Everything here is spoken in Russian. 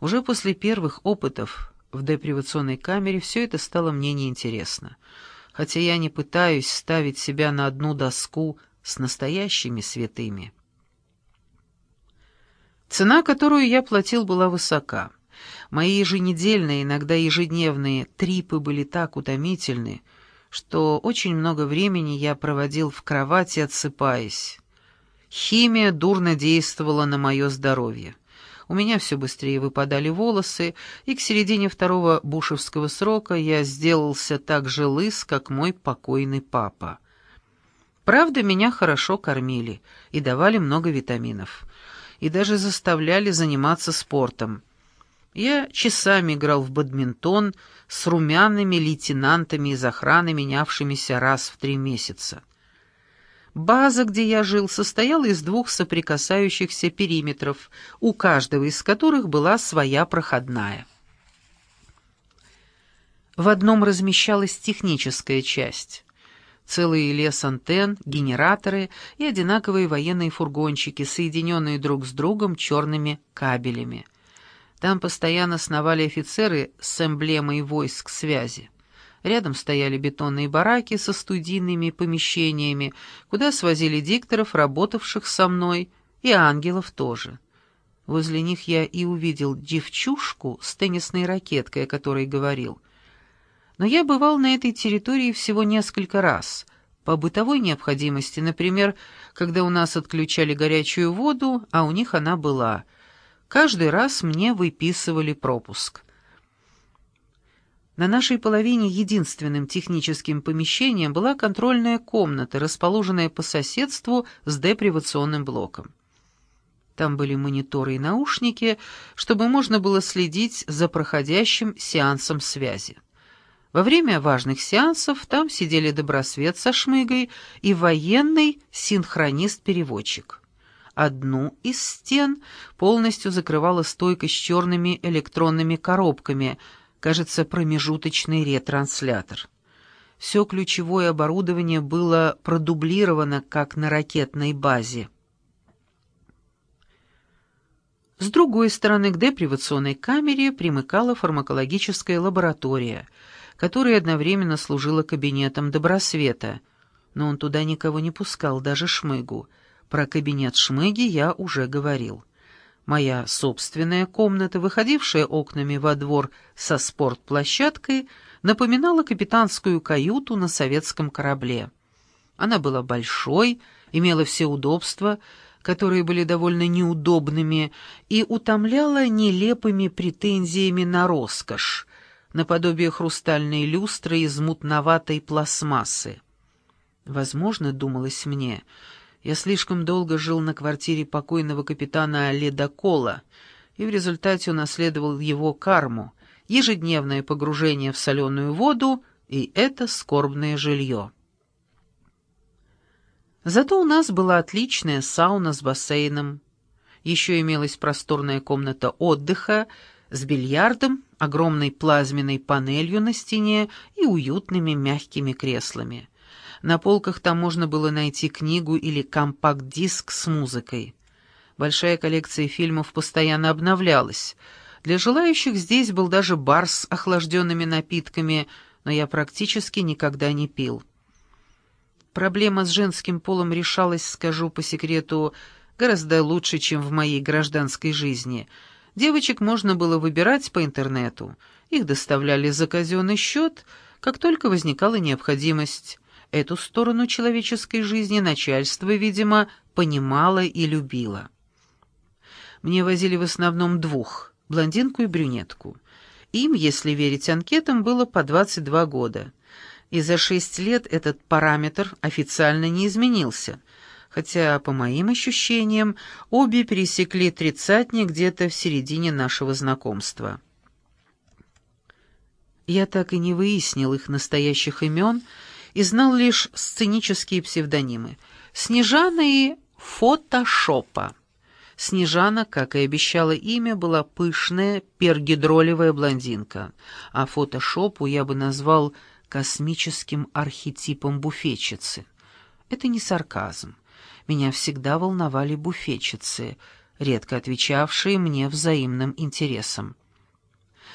Уже после первых опытов в депривационной камере все это стало мне неинтересно, хотя я не пытаюсь ставить себя на одну доску с настоящими святыми. Цена, которую я платил, была высока. Мои еженедельные, иногда ежедневные трипы были так утомительны, что очень много времени я проводил в кровати, отсыпаясь. Химия дурно действовала на мое здоровье. У меня все быстрее выпадали волосы, и к середине второго бушевского срока я сделался так же лыс, как мой покойный папа. Правда, меня хорошо кормили и давали много витаминов, и даже заставляли заниматься спортом. Я часами играл в бадминтон с румяными лейтенантами из охраны, менявшимися раз в три месяца. База, где я жил, состояла из двух соприкасающихся периметров, у каждого из которых была своя проходная. В одном размещалась техническая часть. Целый лес антенн, генераторы и одинаковые военные фургончики, соединенные друг с другом черными кабелями. Там постоянно сновали офицеры с эмблемой войск связи. Рядом стояли бетонные бараки со студийными помещениями, куда свозили дикторов, работавших со мной, и ангелов тоже. Возле них я и увидел девчушку с теннисной ракеткой, о которой говорил. Но я бывал на этой территории всего несколько раз, по бытовой необходимости, например, когда у нас отключали горячую воду, а у них она была. Каждый раз мне выписывали пропуск. На нашей половине единственным техническим помещением была контрольная комната, расположенная по соседству с депривационным блоком. Там были мониторы и наушники, чтобы можно было следить за проходящим сеансом связи. Во время важных сеансов там сидели добросвет со шмыгой и военный синхронист-переводчик. Одну из стен полностью закрывала стойка с черными электронными коробками — кажется, промежуточный ретранслятор. Все ключевое оборудование было продублировано, как на ракетной базе. С другой стороны, к депривационной камере примыкала фармакологическая лаборатория, которая одновременно служила кабинетом Добросвета, но он туда никого не пускал, даже Шмыгу. Про кабинет Шмыги я уже говорил. Моя собственная комната, выходившая окнами во двор со спортплощадкой, напоминала капитанскую каюту на советском корабле. Она была большой, имела все удобства, которые были довольно неудобными, и утомляла нелепыми претензиями на роскошь, наподобие хрустальной люстры из мутноватой пластмассы. Возможно, думалось мне, — я слишком долго жил на квартире покойного капитана Ледокола, и в результате унаследовал его карму, ежедневное погружение в соленую воду и это скорбное жилье. Зато у нас была отличная сауна с бассейном. Еще имелась просторная комната отдыха с бильярдом, огромной плазменной панелью на стене и уютными мягкими креслами. На полках там можно было найти книгу или компакт-диск с музыкой. Большая коллекция фильмов постоянно обновлялась. Для желающих здесь был даже бар с охлажденными напитками, но я практически никогда не пил. Проблема с женским полом решалась, скажу по секрету, гораздо лучше, чем в моей гражданской жизни. Девочек можно было выбирать по интернету. Их доставляли за казенный счет, как только возникала необходимость. Эту сторону человеческой жизни начальство, видимо, понимало и любило. Мне возили в основном двух — блондинку и брюнетку. Им, если верить анкетам, было по 22 года. И за шесть лет этот параметр официально не изменился, хотя, по моим ощущениям, обе пересекли тридцатник где-то в середине нашего знакомства. Я так и не выяснил их настоящих имен — и знал лишь сценические псевдонимы «Снежана» и «Фотошопа». Снежана, как и обещала имя, была пышная, пергидролевая блондинка, а фотошопу я бы назвал космическим архетипом буфетчицы. Это не сарказм. Меня всегда волновали буфетчицы. редко отвечавшие мне взаимным интересом.